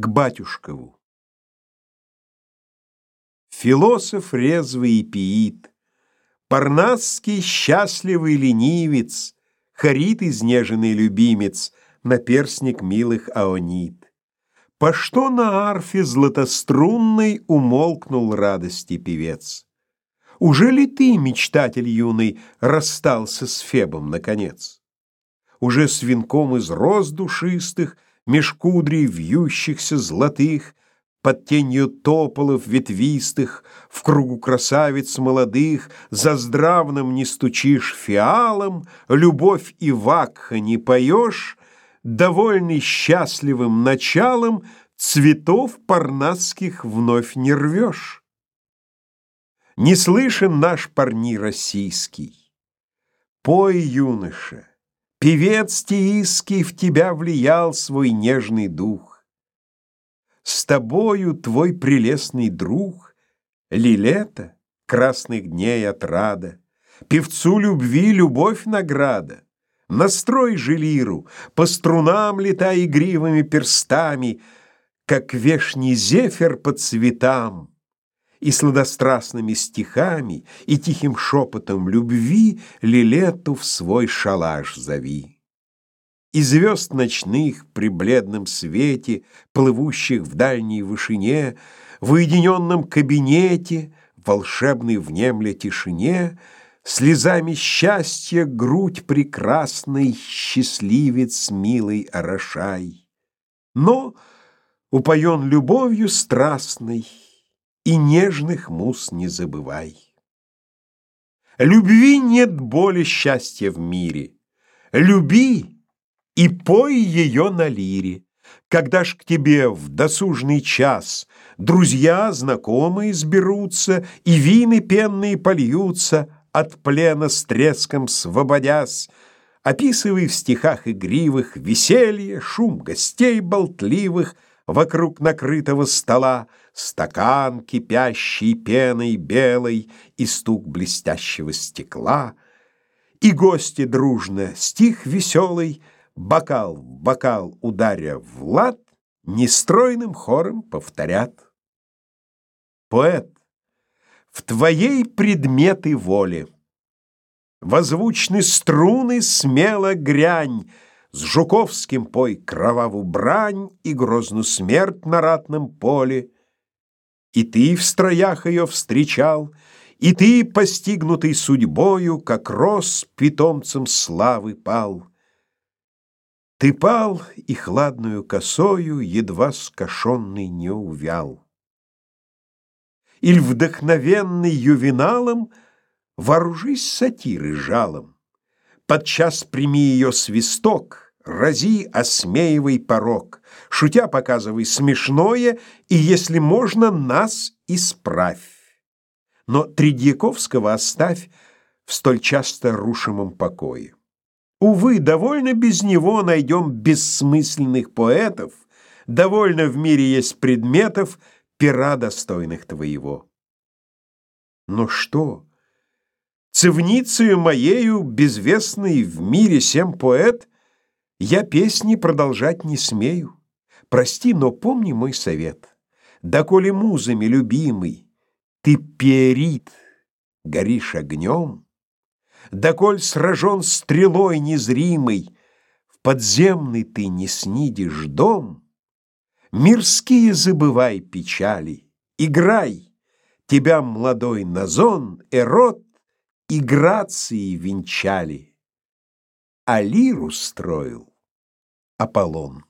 к батюшкову. Философ резвый и пиит, Парнасский счастливый ленивец, Харит изнеженный любимец, Наперсник милых аонит. По что на арфе златострунной Умолкнул радости певец? Уже ли ты, мечтатель юный, Расстался с Фебом наконец? Уже с венком из роз душистых Меж кудрей вьющихся золотых, Под тенью тополов ветвистых, В кругу красавиц молодых, За здравным не стучишь фиалом, Любовь и вакха не поешь, Довольный счастливым началом, Цветов парнасских вновь не рвешь. Не слышен наш парни российский. Пой, юноша, Певец Тииский в тебя влиял свой нежный дух. С тобою твой прелестный друг, Лилета, красных дней отрада, Певцу любви любовь награда. Настрой же лиру, по струнам летай игривыми перстами, Как вешний зефир по цветам и сладострастными стихами, и тихим шепотом любви Лилету в свой шалаш зови. И звезд ночных при бледном свете, плывущих в дальней вышине, в уединенном кабинете, волшебной внемля тишине, слезами счастья грудь прекрасной счастливец милый орошай. Но упоен любовью страстной, и нежных муз не забывай. Любви нет боли счастья в мире. Люби и пой ее на лире. Когда ж к тебе в досужный час Друзья, знакомые сберутся, И вины пенные польются, От плена с треском свободясь, Описывай в стихах игривых Веселье, шум гостей болтливых Вокруг накрытого стола, Стакан, кипящий пеной белой, И стук блестящего стекла, И гости дружно, стих веселый, Бокал в бокал ударя в лад, Нестройным хором повторят. Поэт, в твоей предметы воли Возвучны струны смело грянь, С Жуковским пой кроваву брань И грозную смерть на ратном поле, и ты в строях ее встречал, И ты, постигнутый судьбою, Как рос питомцем славы пал. Ты пал, и хладную косою Едва скошенный не увял. Иль вдохновенный ювеналом Вооружись сатиры жалом, Подчас прими ее свисток — Рази, осмеивай порог, шутя показывай смешное, и, если можно, нас исправь. Но Тредьяковского оставь в столь часто рушимом покое. Увы, довольно без него найдем бессмысленных поэтов, довольно в мире есть предметов, пера достойных твоего. Но что? Цивницею моею, безвестный в мире сем поэт — я песни продолжать не смею. Прости, но помни мой совет. Доколе музами любимый ты перит, горишь огнем, Доколь сражен стрелой незримой, В подземный ты не снидишь дом, Мирские забывай печали, Играй, тебя молодой Назон, Эрот И грации венчали а лиру строил Аполлон.